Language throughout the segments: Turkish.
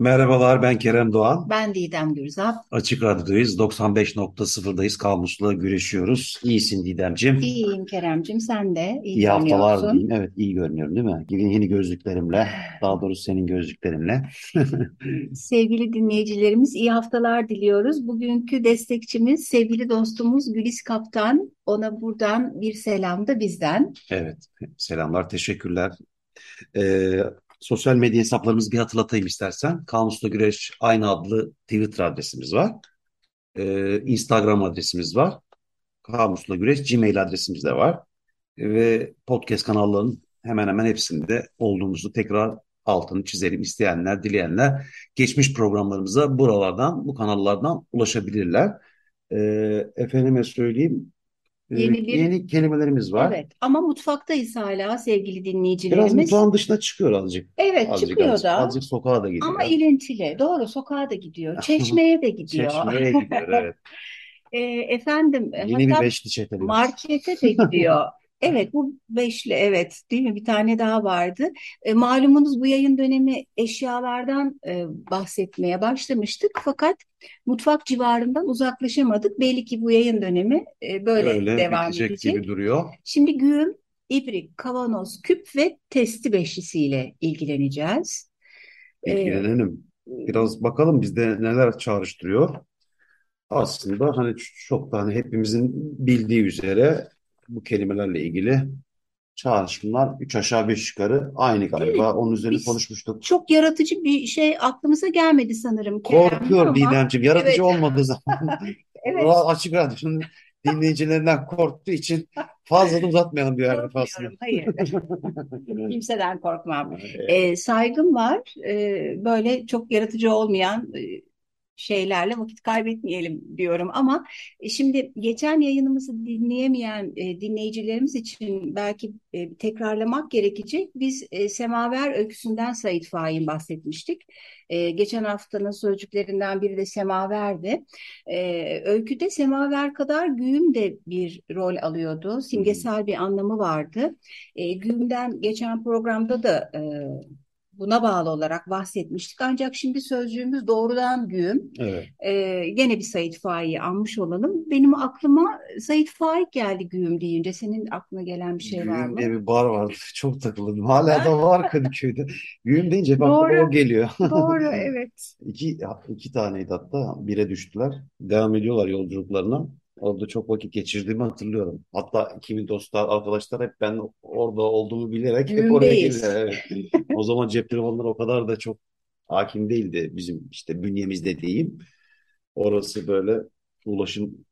Merhabalar ben Kerem Doğan. Ben Didem Gürzap. Açık Radyo'dayız. 95.0'dayız. Kamusla güreşiyoruz. İyisin Didemciğim. İyiyim Keremcim sen de iyi, İyi haftalar diyeyim. Evet iyi görünüyorum değil mi? Yeni gözlüklerimle. Daha doğrusu senin gözlüklerinle. Sevgili dinleyicilerimiz iyi haftalar diliyoruz. Bugünkü destekçimiz sevgili dostumuz Gülis Kaptan. Ona buradan bir selam da bizden. Evet selamlar teşekkürler. Ee, sosyal medya hesaplarımızı bir hatırlatayım istersen. Kamusla Güreş aynı adlı Twitter adresimiz var. Ee, Instagram adresimiz var. Kamusla Güreş Gmail adresimiz de var. Ve podcast kanallarının hemen hemen hepsinde olduğumuzu tekrar altını çizelim. İsteyenler, dileyenler geçmiş programlarımıza buralardan, bu kanallardan ulaşabilirler. Ee, efendime söyleyeyim, Yeni bir yeni kelimelerimiz var. evet ama mutfaktayız hala sevgili Biraz dinleyicilerimiz. mutfağın dışına çıkıyor azıcık. Evet Azıcık çıkıyor azıcık. da Azıcık sokağa da gidiyor. ama ilintili. Doğru sokağa da gidiyor. Çeşmeye de gidiyor. Çeşmeye gidiyor evet. E, efendim Yeni bir hatta beşli çeteliyoruz. Markete de gidiyor. Evet bu beşli evet değil mi? Bir tane daha vardı. E, malumunuz bu yayın dönemi eşyalardan e, bahsetmeye başlamıştık. Fakat mutfak civarından uzaklaşamadık. Belli ki bu yayın dönemi e, böyle Öyle devam bitecek edecek. gibi duruyor. Şimdi güğüm, ibrik, kavanoz, küp ve testi beşlisiyle ilgileneceğiz. E, İlgilenelim. Biraz bakalım bizde neler çağrıştırıyor. Aslında hani çok da hani hepimizin bildiği üzere bu kelimelerle ilgili çağrışımlar üç aşağı beş yukarı aynı evet galiba. Onun üzerine biz konuşmuştuk. çok yaratıcı bir şey aklımıza gelmedi sanırım Korkuyor ama Didemciğim. Yaratıcı evet olmadığı zaman evet Açık Radyo'nun dinleyicilerinden korktuğu için fazla da uzatmayalım diğer defasında. korkmuyorum hayır kimseden korkmam Ee, saygım var Ee, böyle çok yaratıcı olmayan e, şeylerle vakit kaybetmeyelim diyorum ama e, şimdi geçen yayınımızı dinleyemeyen e, dinleyicilerimiz için belki e, tekrarlamak gerekecek. Biz e, Semaver öyküsünden Said Faik'in bahsetmiştik. E, geçen haftanın sözcüklerinden biri de semaverdi. E, öyküde semaver kadar güğüm de bir rol alıyordu. Simgesel bir anlamı vardı. E, güğümden geçen programda da e, buna bağlı olarak bahsetmiştik. Ancak şimdi sözcüğümüz doğrudan güğüm. Evet. Ee, gene bir Said Faik'i anmış olalım. Benim aklıma Said Faik geldi güğüm deyince. Senin aklına gelen bir şey var Güğüm diye mı? bir bar vardı. Çok takıldım. Hala da var Kadıköy'de. Güğüm deyince hep aklıma o Doğru, geliyor. doğru, evet. İki, iki taneydi hatta. Bire düştüler. Devam ediyorlar yolculuklarına. Orada çok vakit geçirdiğimi hatırlıyorum. Hatta kimin dostlar, arkadaşlar hep ben orada olduğumu bilerek hep oraya Güğümdeyiz. gelirler. Evet. O zaman cep telefonları o kadar da çok hakim değildi bizim işte bünyemizde diyeyim. Orası böyle ulaşım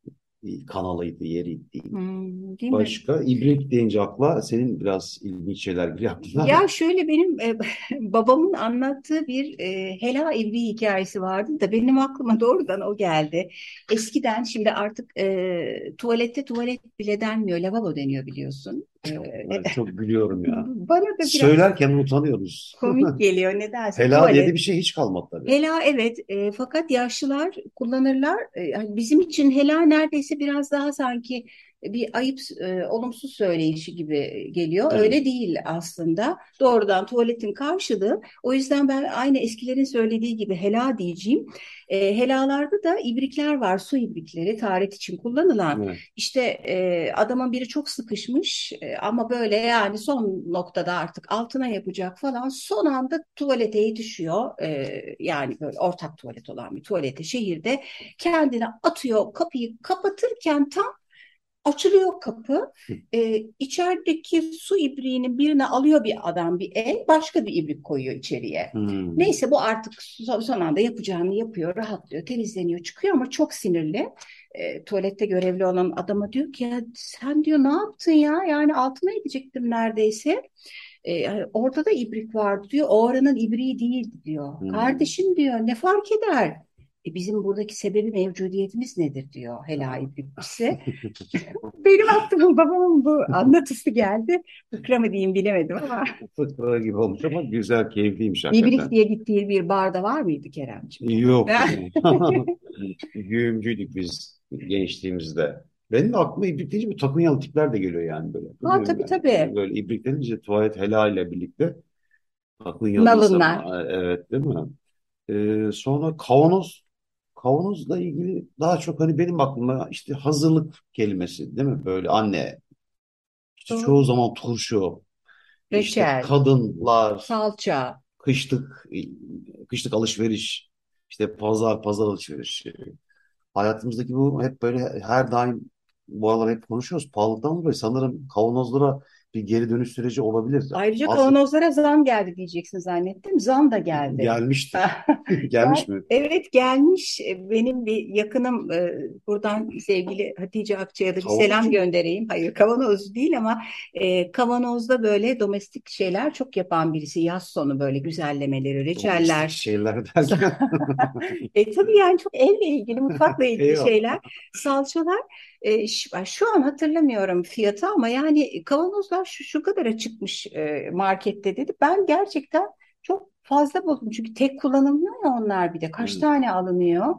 kanalıydı, yeriydi. Hmm, değil mi? Başka ibrik deyince akla senin biraz ilginç şeyler geliyor aklına. Ya şöyle benim e, babamın anlattığı bir e, Hela İlvi hikayesi vardı da benim aklıma doğrudan o geldi. Eskiden şimdi artık e, tuvalette tuvalet bile denmiyor, lavabo deniyor biliyorsun. E, Ben çok gülüyorum ya. bana da biraz Söylerken utanıyoruz. komik geliyor nedense diye de tuvalet. bir şey hiç kalmadı tabii. Hela evet e, fakat yaşlılar kullanırlar. E, bizim için hela neredeyse biraz daha sanki bir ayıp, e, olumsuz söyleyişi gibi geliyor. Evet. Öyle değil aslında. Doğrudan tuvaletin karşılığı. O yüzden ben aynı eskilerin söylediği gibi hela diyeceğim. E, helalarda da ibrikler var, su ibrikleri, taharet için kullanılan. Evet. İşte e, adamın biri çok sıkışmış e, ama böyle yani son noktada artık altına yapacak falan. Son anda tuvalete yetişiyor. E, yani böyle ortak tuvalet olan bir tuvalete şehirde kendini atıyor, kapıyı kapatırken tam Açılıyor kapı. E, içerideki su ibriğinin birine alıyor bir adam bir el. Başka bir ibrik koyuyor içeriye. Hmm. Neyse bu artık son anda yapacağını yapıyor. Rahatlıyor. Temizleniyor. Çıkıyor ama çok sinirli. E, tuvalette görevli olan adama diyor ki ya sen diyor ne yaptın ya? Yani altına edecektim neredeyse. E, orada da ibrik vardı diyor. O oranın ibriği değildi diyor. Hmm. Kardeşim diyor ne fark eder? E bizim buradaki sebebi mevcudiyetimiz nedir diyor Hela İbrikçisi. Benim aklıma babamın bu anlatısı geldi. Fıkra mı diyeyim bilemedim ama. Fıkra gibi olmuş ama güzel, keyifliymiş hakikaten. İbrik diye gittiği bir barda var mıydı Keremciğim? Yok. Güğümcüydük biz gençliğimizde. Benim de aklıma ibrik deyince bu takınyalı tipler de geliyor yani böyle. Ha tabii yani. tabii. Böyle ibrik denince tuvalet Hela ile birlikte takınyalı Nalınlar. insan. Evet değil mi? Ee, sonra kavanoz kavanozla ilgili daha çok hani benim aklıma işte hazırlık kelimesi değil mi? Böyle anne, işte Doğru. çoğu zaman turşu, işte kadınlar, salça. kışlık kışlık alışveriş, işte pazar pazar alışverişi. Hayatımızdaki bu hep böyle her daim bu aralar hep konuşuyoruz. Pahalılıktan dolayı sanırım kavanozlara bir geri dönüş süreci olabilir. Ayrıca Aslında kavanozlara zam geldi diyeceksin zannettim. Zam da geldi. gelmiştir. Gelmiş mi? Evet gelmiş. Benim bir yakınım e, buradan sevgili Hatice Akçay'a da bir Kavanoz selam göndereyim. Hayır kavanoz değil ama e, kavanozda böyle domestik şeyler çok yapan birisi. Yaz sonu böyle güzellemeleri, Domestik reçeller. şeyler derken. E, tabii yani çok elle ilgili, mutfakla ilgili şeyler, salçalar. E, şu an hatırlamıyorum fiyatı ama yani kavanozlar şu, şu kadara çıkmış e, markette dedi. Ben gerçekten çok fazla buldum. Çünkü tek kullanılmıyor ya onlar bir de. Kaç Hmm. tane alınıyor?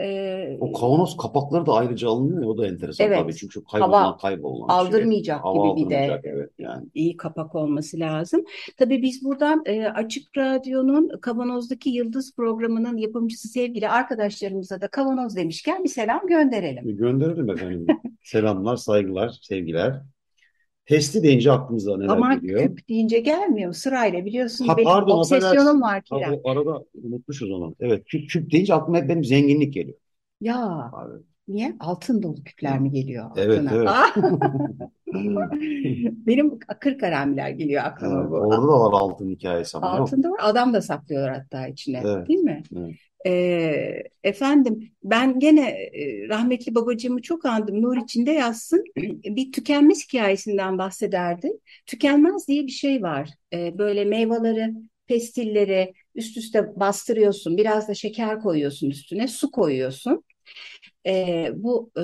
E, O kavanoz kapakları da ayrıca alınıyor ya o da enteresan Evet. tabii çünkü kaybolan Hava kaybolan şey. aldırmayacak Hava gibi bir de evet yani. iyi kapak olması lazım. Tabii biz buradan e, Açık Radyo'nun Kavanoz'daki Yıldız programının yapımcısı sevgili arkadaşlarımıza da kavanoz demişken bir selam gönderelim. Gönderelim efendim. Selamlar, saygılar, sevgiler. Testi deyince aklımıza neler Ama geliyor? küp deyince gelmiyor sırayla biliyorsun Ha benim pardon obsesyonum var Ha, Kerem. o arada unutmuşuz onu. Evet küp, küp deyince aklıma hep benim zenginlik geliyor. Ya Abi. niye? Altın dolu küpler mi geliyor Evet aklına? evet. Ah! Benim kır karamiler geliyor Evet, aklıma bu. orada da var altın hikayesi ama. Altın da var. Adam da saklıyorlar hatta içine. Evet. Değil mi? Evet. Ee, efendim ben gene e, rahmetli babacığımı çok andım. Nur içinde yazsın. Bir tükenmez hikayesinden bahsederdi. Tükenmez diye bir şey var. Ee, böyle meyveleri, pestilleri üst üste bastırıyorsun. Biraz da şeker koyuyorsun üstüne. Su koyuyorsun. Ee, bu e,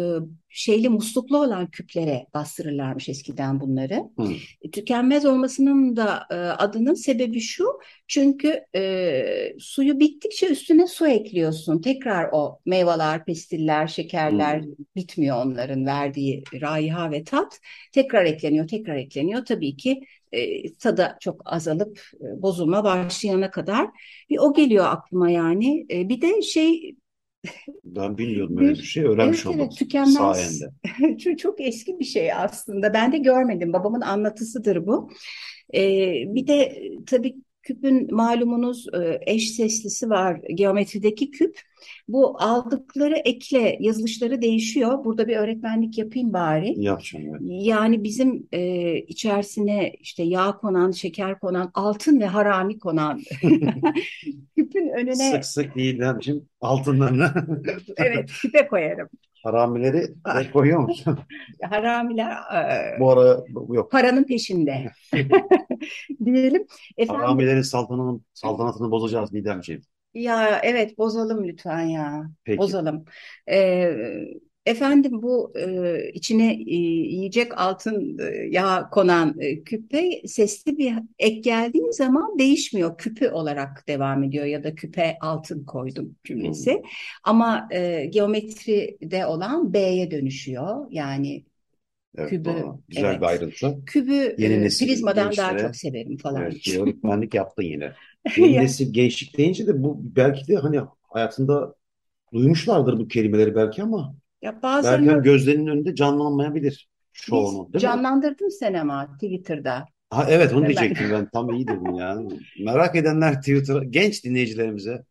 şeyli musluklu olan küplere bastırırlarmış eskiden bunları. Hı. E, Tükenmez olmasının da e, adının sebebi şu. Çünkü e, suyu bittikçe üstüne su ekliyorsun. Tekrar o meyveler, pestiller, şekerler bitmiyor onların verdiği raiha ve tat. Tekrar ekleniyor, tekrar ekleniyor. Tabii ki e, tadı çok azalıp e, bozulma başlayana kadar. Bir o geliyor aklıma yani. E, bir de şey Ben bilmiyordum öyle bir şey. Öğrenmiş evet oldum evet tükenmez sayende. çok, çok eski bir şey aslında. Ben de görmedim. Babamın anlatısıdır bu. Ee, bir de tabii küpün malumunuz e, eş seslisi var geometrideki küp. Bu aldıkları ekle yazılışları değişiyor. Burada bir öğretmenlik yapayım bari. Yapacağım evet. Yani bizim e, içerisine işte yağ konan, şeker konan, altın ve harami konan küpün önüne Sık sık Didemciğim altınlarını evet küpe koyarım. Haramileri de koyuyor musun? Haramiler e, Bu ara yok. paranın peşinde diyelim. Efendim Haramilerin saltanatını, saltanatını bozacağız Didemciğim. ya evet bozalım lütfen ya Peki. bozalım. Ee, efendim bu e, içine e, yiyecek altın e, yağ konan e, küpe sesli bir ek geldiği zaman değişmiyor. Küpü olarak devam ediyor ya da küpe altın koydum cümlesi. Hmm. Ama e, geometride olan B'ye dönüşüyor. Yani Evet, Kübü, doğru. Güzel evet. bir ayrıntı. Kübü Yeni e, nesil prizmadan daha gençlere çok severim falan. evet, öğretmenlik yaptın yine. Yeni nesil gençlik deyince de bu belki de hani hayatında duymuşlardır bu kelimeleri belki ama ya bazen böyle- gözlerinin önünde canlanmayabilir biz çoğunu, değil mi? canlandırdın sen ama Twitter'da. Ha, evet onu diyecektim ben tam iyi dedin ya. Merak edenler Twitter'a genç dinleyicilerimize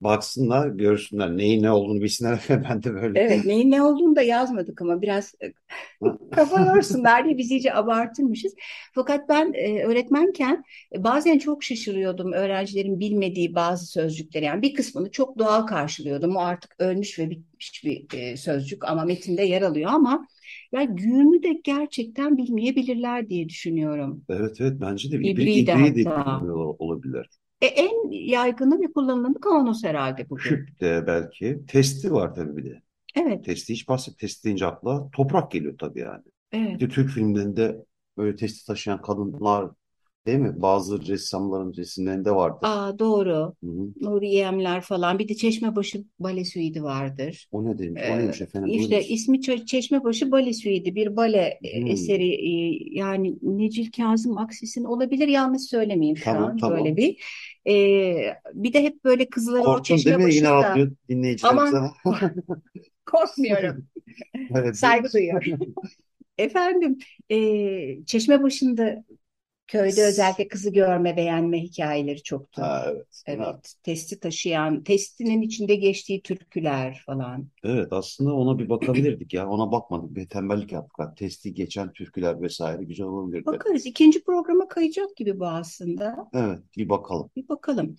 baksınlar, görsünler neyin ne olduğunu bilsinler. Ben de böyle. Evet, neyin ne olduğunu da yazmadık ama biraz e, kafa yorsunlar diye biz iyice abartırmışız. Fakat ben e, öğretmenken e, bazen çok şaşırıyordum öğrencilerin bilmediği bazı sözcükleri. Yani bir kısmını çok doğal karşılıyordum. O artık ölmüş ve bitmiş bir e, sözcük ama metinde yer alıyor ama ya güğümü de gerçekten bilmeyebilirler diye düşünüyorum. Evet evet bence de ibri, İbriği de ibriği de hatta. bilmiyor olabilir. E, en yaygını ve kullanılanı kavanoz herhalde bugün. Küp de belki. Testi var tabii bir de. Evet, Testi hiç bahset. Testi deyince akla toprak geliyor tabii yani. evet. Bir de Türk filmlerinde böyle testi taşıyan kadınlar değil mi? Bazı ressamların resimlerinde vardır. Aa, doğru. Hı hı. Nuri Yemler falan. Bir de Çeşmebaşı Bale Suite'i vardır. O ne demiş? O Ee, neymiş efendim? işte Buyurunuz. ismi Çe- Çeşmebaşı Bale Suite'i bir bale e, Hmm. eseri e, yani Necil Kazım Aksis'in olabilir yanlış söylemeyeyim şu Tamam, an tamam. böyle bir. Ee, bir de hep böyle kızları o Korktun değil mi? Yine Çeşmebaşı'nda Aman. ama. korkmuyorum. Evet. Saygı duyuyorum. Efendim, e, Çeşmebaşı'nda köyde özellikle kızı görme, beğenme hikayeleri çoktu. Ha, evet. Evet, testi taşıyan, testinin içinde geçtiği türküler falan. Evet aslında ona bir bakabilirdik ya. Ona bakmadık. Bir tembellik yaptık. Ha, Testi geçen türküler vesaire güzel olabilirdi. Bakarız. İkinci programa kayacak gibi bu aslında. Evet bir bakalım. Bir bakalım.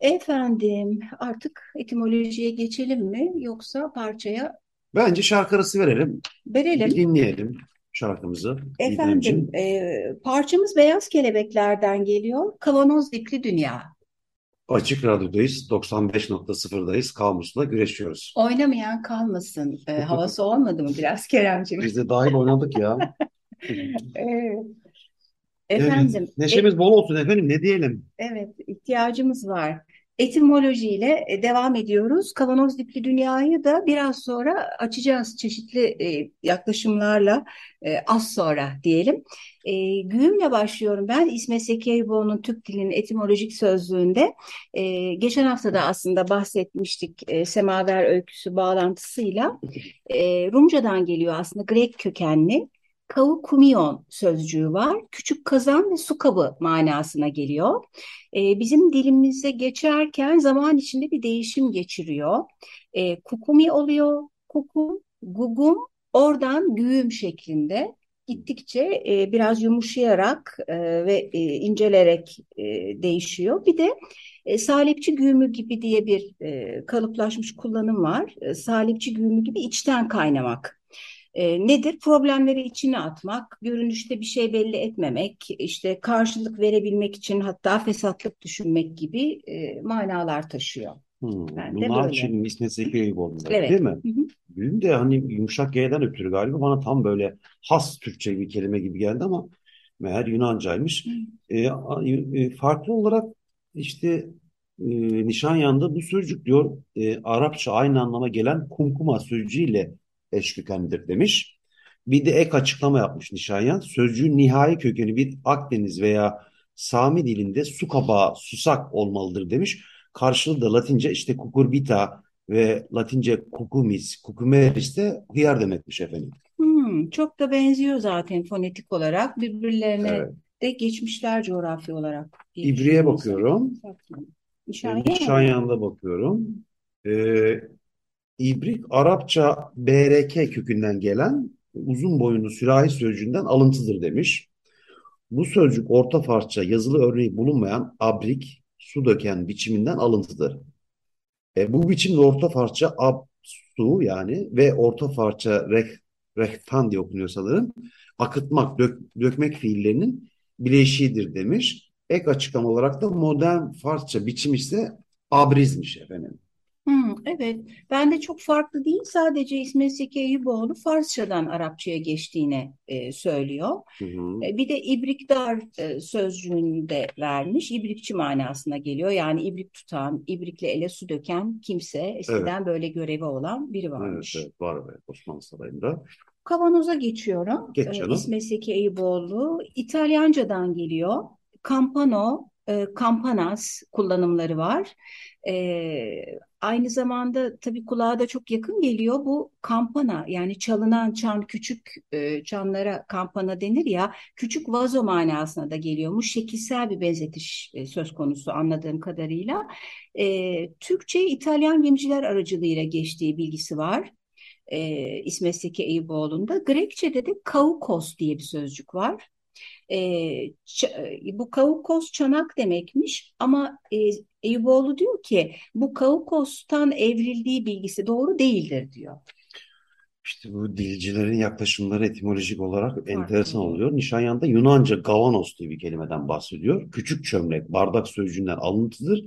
Efendim, artık etimolojiye geçelim mi yoksa parçaya Bence şarkı arası verelim. Bir verelim? dinleyelim şarkımızı. Efendim, e, parçamız Beyaz Kelebekler'den geliyor. Kavanoz Dipli Dünya. Açık Radyo'dayız. 95.0'dayız. Kamus'la güreşiyoruz. Oynamayan kalmasın. E, havası olmadı mı biraz Keremciğim? Biz de dahil oynadık ya. Evet. Evet. Efendim, e- Neşemiz bol olsun efendim. Ne diyelim? Evet, ihtiyacımız var. Etimolojiyle e, devam ediyoruz. Kavanoz dipli dünyayı da biraz sonra açacağız çeşitli e, yaklaşımlarla e, az sonra diyelim. E, güğümle başlıyorum ben. İsmet Zeki Eyüboğlu'nun Türk dilinin etimolojik sözlüğünde e, geçen hafta da aslında bahsetmiştik e, semaver öyküsü bağlantısıyla e, Rumcadan geliyor aslında Grek kökenli. Kaukumion sözcüğü var. Küçük kazan ve su kabı manasına geliyor. Ee, bizim dilimize geçerken zaman içinde bir değişim geçiriyor. Ee, kukumi oluyor, kukum, gugum, oradan güğüm şeklinde gittikçe e, biraz yumuşayarak e, ve e, incelerek e, değişiyor. Bir de e, salipçi güğümü gibi diye bir e, kalıplaşmış kullanım var. E, salipçi güğümü gibi içten kaynamak. E, nedir? Problemleri içine atmak, görünüşte bir şey belli etmemek, işte karşılık verebilmek için hatta fesatlık düşünmek gibi e, manalar taşıyor. Hmm, Ben de bunlar. Çin'in İsmet Zeki Eyüboğlu'nda Evet. değil mi? Hı hı. Benim de hani yumuşak G'den ötürü galiba bana tam böyle has Türkçe bir kelime gibi geldi ama meğer Yunancaymış. E, e, farklı olarak işte e, Nişanyan'da bu sözcük diyor e, Arapça aynı anlama gelen kumkuma sözcüğüyle eş kökenlidir demiş. Bir de ek açıklama yapmış Nişanyan. Sözcüğün nihai kökeni bir Akdeniz veya Sami dilinde su kabağı, susak olmalıdır demiş. Karşılığı da Latince işte kukurbita ve Latince kukumis, kukumeris de hıyar demekmiş efendim. Hmm, çok da benziyor zaten fonetik olarak birbirlerine Evet. de geçmişler coğrafi olarak İbri'ye bakıyorum. Mi? Nişanyan'da bakıyorum. Ee, İbrik Arapça BRK kökünden gelen uzun boyunlu sürahi sözcüğünden alıntıdır demiş. Bu sözcük Orta Farsça yazılı örneği bulunmayan abrik, su döken biçiminden alıntıdır. E, bu biçimde Orta Farsça ab, su yani ve Orta Farsça reh, rehtan diye okunuyor sanırım. Akıtmak, dök, dökmek fiillerinin bileşiğidir demiş. Ek açıklama olarak da modern Farsça biçim ise abrizmiş efendim. Hmm, evet. Ben de çok farklı değil. Sadece İsmet Zeki Eyüboğlu Farsçadan Arapçaya geçtiğini e, söylüyor. Hı hı. E, Bir de ibrikdar e, sözcüğünü de vermiş. İbrikçi manasına geliyor. Yani ibrik tutan, ibrikle ele su döken kimse, eskiden böyle görevi olan biri Evet, varmış. evet var evet Osmanlı Sarayı'nda. Kavanoza geçiyorum. Geç Ee, canım. İsmet Zeki Eyüboğlu. İtalyancadan geliyor. Campano, e, campanas kullanımları var. Ee, aynı zamanda tabii kulağa da çok yakın geliyor. Bu kampana yani çalınan çan küçük e, çanlara kampana denir ya küçük vazo manasına da geliyormuş. Şekilsel bir benzetiş e, söz konusu anladığım kadarıyla. Ee, Türkçe İtalyan gemiciler aracılığıyla geçtiği bilgisi var e, İsmet Zeki Eyüboğlu'nda. Grekçe'de de kaukos diye bir sözcük var. E, ç- bu kaukos çanak demekmiş ama e, Eyüboğlu diyor ki bu kaukostan evrildiği bilgisi doğru değildir diyor. İşte bu dilcilerin yaklaşımları etimolojik olarak enteresan Farklı. oluyor. Nişanyan'da Yunanca gavanos diye bir kelimeden bahsediyor. Küçük çömlek, bardak sözcüğünden alıntıdır.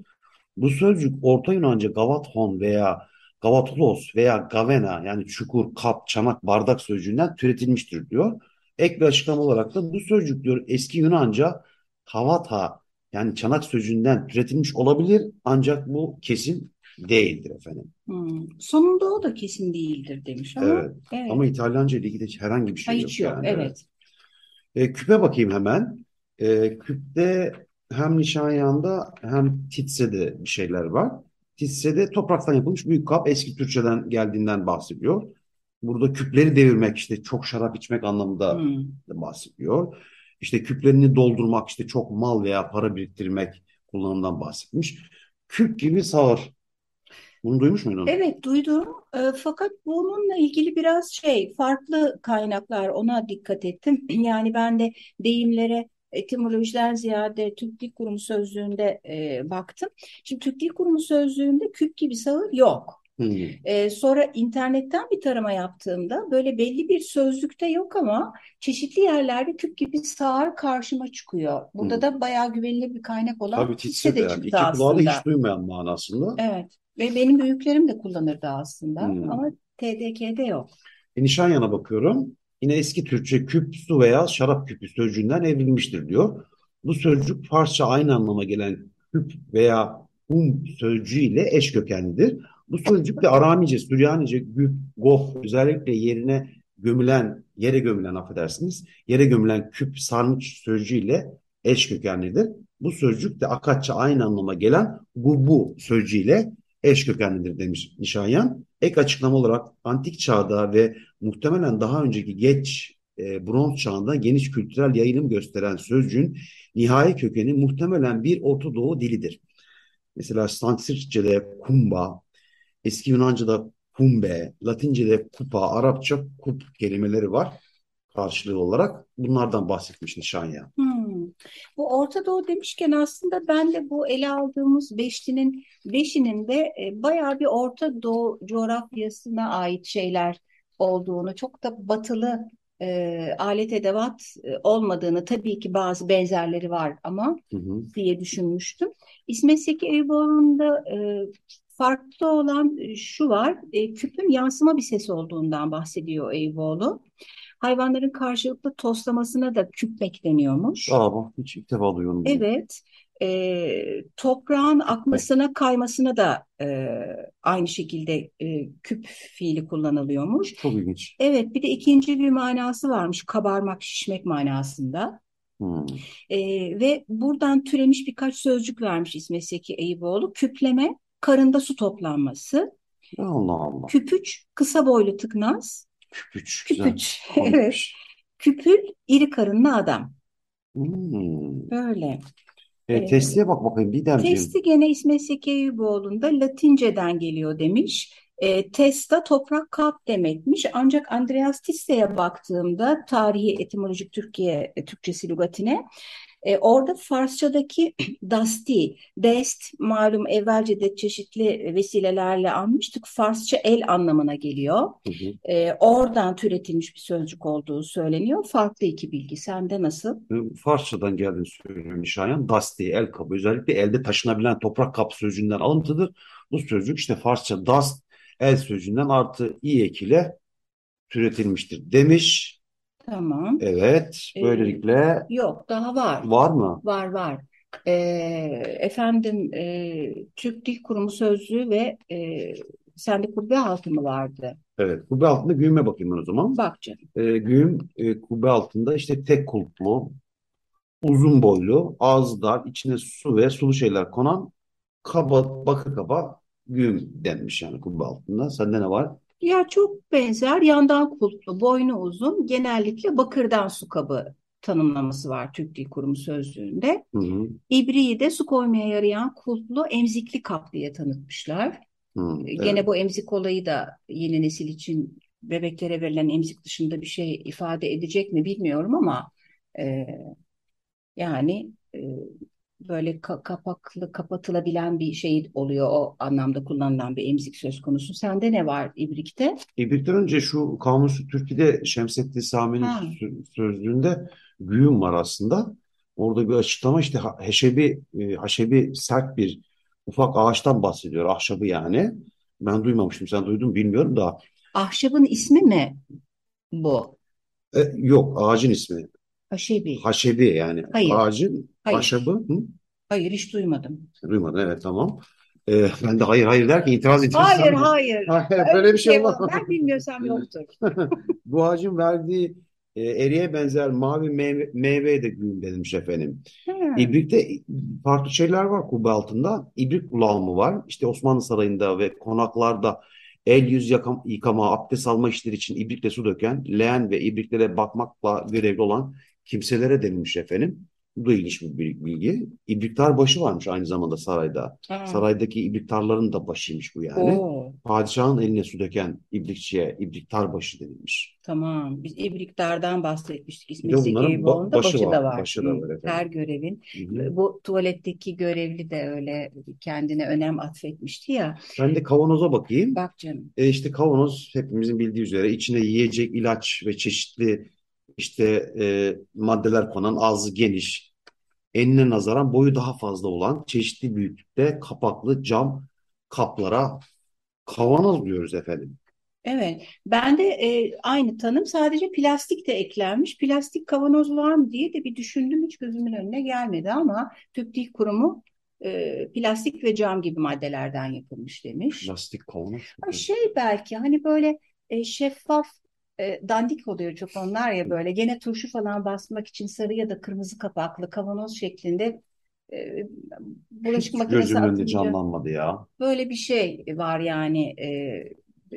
Bu sözcük Orta Yunanca gavathon veya gavatolos veya gavena yani çukur, kap, çanak, bardak sözcüğünden türetilmiştir diyor. Ek bir açıklama olarak da bu sözcük diyor eski Yunanca kavata yani çanak sözcüğünden türetilmiş olabilir ancak bu kesin değildir efendim. Hmm. Sonunda o da kesin değildir demiş ama Evet. evet. Ama İtalyanca ile ilgili herhangi bir Ha, şey yok hiç yok. yani. Evet. E, küpe bakayım hemen. E, küpte hem Nişanyan'da hem Titse'de bir şeyler var. Titse'de topraktan yapılmış büyük kap eski Türkçeden geldiğinden bahsediyor. Burada küpleri devirmek işte çok şarap içmek anlamında Hmm. bahsediyor. İşte küplerini doldurmak işte çok mal veya para biriktirmek kullanımından bahsetmiş. Küp gibi sağır. Bunu duymuş muydun? Evet duydum. E, fakat bununla ilgili biraz şey farklı kaynaklar ona dikkat ettim. Yani ben de deyimlere etimolojiden ziyade Türk Dil Kurumu sözlüğünde e, baktım. Şimdi Türk Dil Kurumu sözlüğünde küp gibi sağır yok. Hmm. E, sonra internetten bir tarama yaptığımda böyle belli bir sözlükte yok ama çeşitli yerlerde küp gibi sağır karşıma çıkıyor. Burada Hı. da bayağı güvenilir bir kaynak olan Tabii Titse de yani çıktı iki aslında. hiç duymayan manasında. Evet. Ve benim büyüklerim de kullanırdı aslında Hmm. ama TDK'de yok. E, Nişanyan'a bakıyorum. Yine eski Türkçe küp, su veya şarap küpü sözcüğünden evrilmiştir diyor. Bu sözcük Farsça aynı anlama gelen küp veya hum sözcüğüyle eş kökenlidir. Bu sözcük de Aramice, Süryanice, güp, gof özellikle yerine gömülen, yere gömülen affedersiniz, yere gömülen küp, sarnıç sözcüğüyle eş kökenlidir. Bu sözcük de Akatça aynı anlama gelen gubu sözcüğüyle eş kökenlidir demiş Nişanyan. Ek açıklama olarak antik çağda ve muhtemelen daha önceki geç e, bronz çağında geniş kültürel yayılım gösteren sözcüğün nihai kökeni muhtemelen bir Orta Doğu dilidir. Mesela Sanskritçe'de kumba, eski Yunanca'da kumbe, Latince'de kupa, Arapça kup kelimeleri var karşılığı olarak. Bunlardan bahsetmiş Nişanyan. Hmm. Bu Orta Doğu demişken aslında ben de bu ele aldığımız beşlinin beşinin de e, bayağı bir Orta Doğu coğrafyasına ait şeyler olduğunu, çok da batılı e, alet edevat e, olmadığını, tabii ki bazı benzerleri var ama Hı hı. diye düşünmüştüm. İsmet Zeki Eyüboğlu'nda e, farklı olan e, şu var, e, küpün yansıma bir ses olduğundan bahsediyor Eyüboğlu. Hayvanların karşılıklı toslamasına da küpmek deniyormuş. Aa bak hiç ilk defa duyuyorum bunu. Evet, e, toprağın akmasına kaymasına da e, aynı şekilde e, küp fiili kullanılıyormuş. Çok ilginç. Evet, bir de ikinci bir manası varmış, kabarmak, şişmek manasında. Hmm. E, ve buradan türemiş birkaç sözcük vermiş İsmet Zeki Eyüboğlu. Küpleme, karında su toplanması. Allah Allah. Küpüç, kısa boylu tıknaz. Küpüç. Güzel. Küpüç, evet. Küpül, iri karınlı adam. Hmm. Böyle. E, E, testiye bak bakayım Didemciğim. Testi gene İsmet Zeki Eyüboğlu'nda Latinceden geliyor demiş. E, testa toprak kap demekmiş. Ancak Andreas Tisse'ye baktığımda tarihi etimolojik Türkiye e, Türkçesi lügatine e, orada Farsçadaki dasti, dest malum evvelce de çeşitli vesilelerle almıştık. Farsça el anlamına geliyor. Hı hı. E, oradan türetilmiş bir sözcük olduğu söyleniyor. Farklı iki bilgi. Sende nasıl? E, Farsçadan geldiğini söylüyor Nişanyan. Dasti, el kabı. Özellikle elde taşınabilen toprak kap sözcüğünden alıntıdır. Bu sözcük işte Farsça dast, el sözcüğünden artı i ekile türetilmiştir demiş. Tamam. Evet, E, böylelikle yok daha var. var mı? Var var. Ee, efendim e, Türk Dil Kurumu sözlüğü ve e, Sende kubbe altı mı vardı? Evet, kubbe altında güğüme bakayım ben o zaman. Bak canım. E, güğüm e, kubbe altında işte tek kulplu, uzun boylu, ağzı dar, içine su ve sulu şeyler konan kaba, bakır kaba güğüm denmiş yani kubbe altında. Sende ne var? Ya çok benzer, yandan kulplu, boynu uzun, genellikle bakırdan su kabı tanımlaması var Türk Dil Kurumu sözlüğünde. Hı hı. İbriği de su koymaya yarayan kulplu emzikli kap diye tanıtmışlar. Hı, evet. Gene bu emzik olayı da yeni nesil için bebeklere verilen emzik dışında bir şey ifade edecek mi bilmiyorum ama e, yani e, böyle ka- kapaklı kapatılabilen bir şey oluyor o anlamda kullanılan bir emzik söz konusu. Sende ne var ibrikte? İbrik'ten önce şu Kamusu Türkiye'de Şemsettin Sami'nin sözlüğünde güğüm var aslında. Orada bir açıklama işte heşebi, e, haşebi sert bir ufak ağaçtan bahsediyor. Ahşabı yani. Ben duymamıştım. Sen duydun bilmiyorum da. Ahşabın ismi mi bu? E, yok ağacın ismi. Haşebi. Haşebi yani. Hayır. Ağacın Hayır. ahşabı. Hı? Hayır hiç duymadım. Duymadın evet tamam. E, ben de hayır hayır derken itiraz itiraz Hayır sandım. hayır. Hayır, böyle bir şey olmaz. var. Ben bilmiyorsam yoktur. Bu ağacın verdiği e, eriye benzer mavi meyve, meyveye de güğüm denilmiş efendim. Ha. İbrik'te farklı şeyler var kubbe altında. İbrik kulağımı var. İşte Osmanlı Sarayı'nda ve konaklarda el yüz yakam, yıkama, abdest alma işleri için ibrikle su döken, leğen ve ibriklere bakmakla görevli olan kimselere denilmiş efendim. Bu da ilginç bir bilgi. İbriktar başı varmış aynı zamanda sarayda. Ha. Saraydaki ibriktarların da başıymış bu yani. Oo, Padişahın eline su döken ibrikçiye ibriktar başı denilmiş. tamam. Biz İbriktar'dan bahsetmiştik. İsmet bunların ba- başı başı var. da var. Başı da var efendim. Her görevin. Hı hı. Bu tuvaletteki görevli de öyle kendine önem atfetmişti ya. Ben de kavanoza bakayım. Bak canım. E işte kavanoz hepimizin bildiği üzere içine yiyecek, ilaç ve çeşitli işte e, maddeler konan ağzı geniş, enine nazaran boyu daha fazla olan çeşitli büyüklükte kapaklı cam kaplara kavanoz diyoruz efendim. Evet, ben de e, aynı tanım sadece plastik de eklenmiş. Plastik kavanoz var mı diye de bir düşündüm hiç gözümün önüne gelmedi ama Türk Dil Kurumu e, plastik ve cam gibi maddelerden yapılmış demiş. Plastik kavanoz. Ha, şey belki hani böyle e, şeffaf e, dandik oluyor çok onlar ya böyle gene turşu falan basmak için sarı ya da kırmızı kapaklı kavanoz şeklinde e, bulaşık makinesi gözümün önünde atınca canlanmadı ya. böyle bir şey var yani e,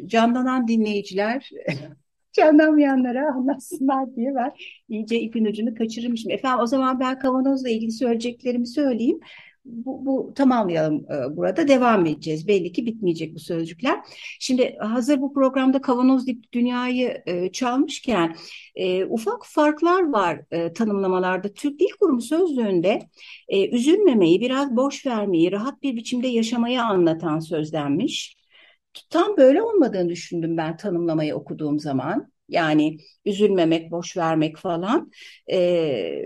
canlanan dinleyiciler canlanmayanlara anlatsınlar diye ben iyice ipin ucunu kaçırmışım. Efendim o zaman ben kavanozla ilgili söyleyeceklerimi söyleyeyim. Bu, bu tamamlayalım e, burada devam edeceğiz. Belli ki bitmeyecek bu sözcükler. Şimdi hazır bu programda kavanoz dip dünyayı e, çalmışken e, ufak farklar var e, tanımlamalarda. Türk Dil Kurumu sözlüğünde e, üzülmemeyi, biraz boş vermeyi, rahat bir biçimde yaşamayı anlatan sözlenmiş. Tam böyle olmadığını düşündüm ben tanımlamayı okuduğum zaman. Yani üzülmemek, boş vermek falan. Ee,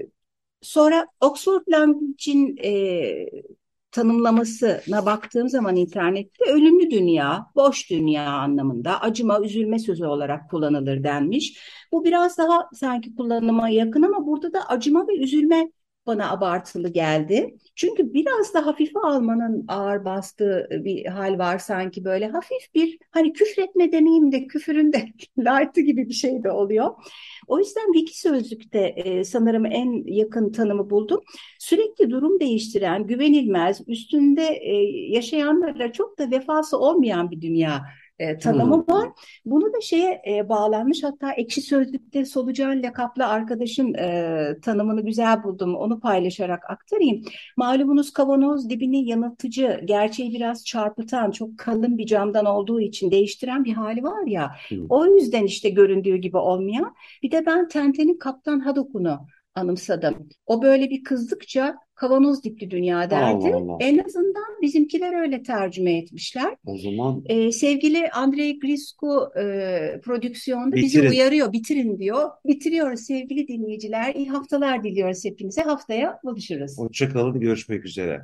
sonra Oxford Language'in e, tanımlamasına baktığım zaman internette ölümlü dünya, boş dünya anlamında acıma, üzülme sözü olarak kullanılır denmiş. Bu biraz daha sanki kullanıma yakın ama burada da acıma ve üzülme bana abartılı geldi. Çünkü biraz da hafife almanın ağır bastığı bir hal var sanki böyle hafif bir hani küfretme demeyeyim de küfürün de light'ı gibi bir şey de oluyor. O yüzden Wiki Sözlük'te e, sanırım en yakın tanımı buldum. Sürekli durum değiştiren, güvenilmez, üstünde e, yaşayanlara çok da vefası olmayan bir dünya e, tanımı Hmm. var. Bunu da şeye e, bağlanmış hatta Ekşi Sözlük'te Solucan lakaplı arkadaşın e, tanımını güzel buldum. Onu paylaşarak aktarayım. Malumunuz kavanoz dibini yanıltıcı, gerçeği biraz çarpıtan, çok kalın bir camdan olduğu için değiştiren bir hali var ya. Hı. O yüzden işte göründüğü gibi olmayan. Bir de ben Tenten'in Kaptan Haddock'unu anımsadım. O böyle bir kızdıkça kavanoz dipli dünya derdi. Allah Allah. En azından bizimkiler öyle tercüme etmişler. O zaman Ee, sevgili Andrei Griscu e, prodüksiyonda bizi uyarıyor, bitirin diyor. Bitiriyoruz sevgili dinleyiciler. İyi haftalar diliyoruz hepinize. Haftaya buluşuruz. hoşça kalın, görüşmek üzere.